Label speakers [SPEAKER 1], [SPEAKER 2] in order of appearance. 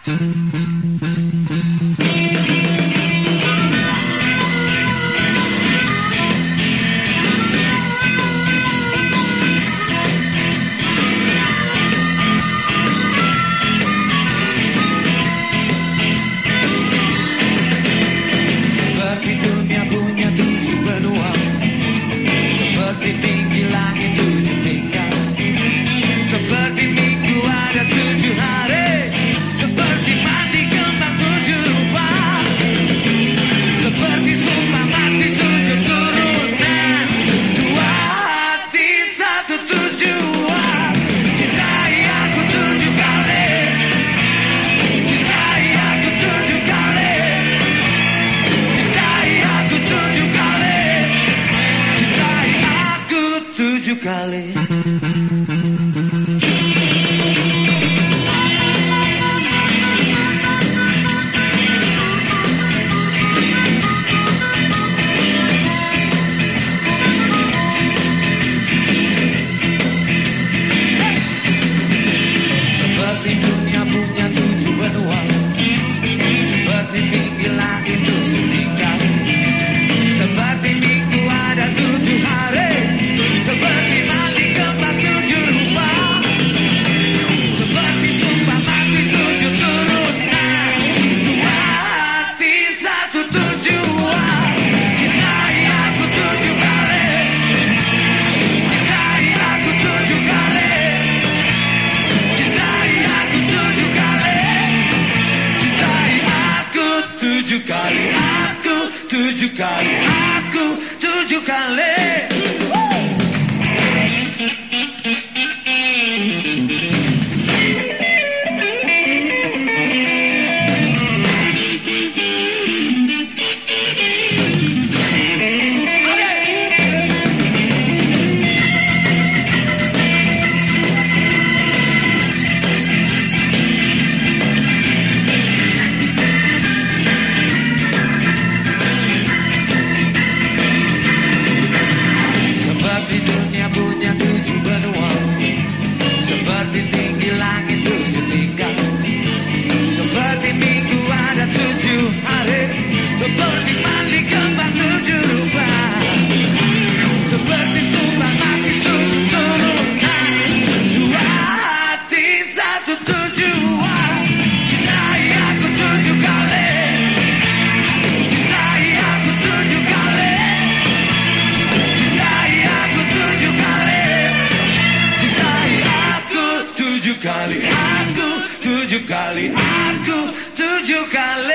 [SPEAKER 1] Seperti dunia punya tujuh benua Seperti kali tujuh kali. Aku tujuh kali. Aku tujuh kali. tujuh kali. Aku tujuh kali. Aku tujuh kali.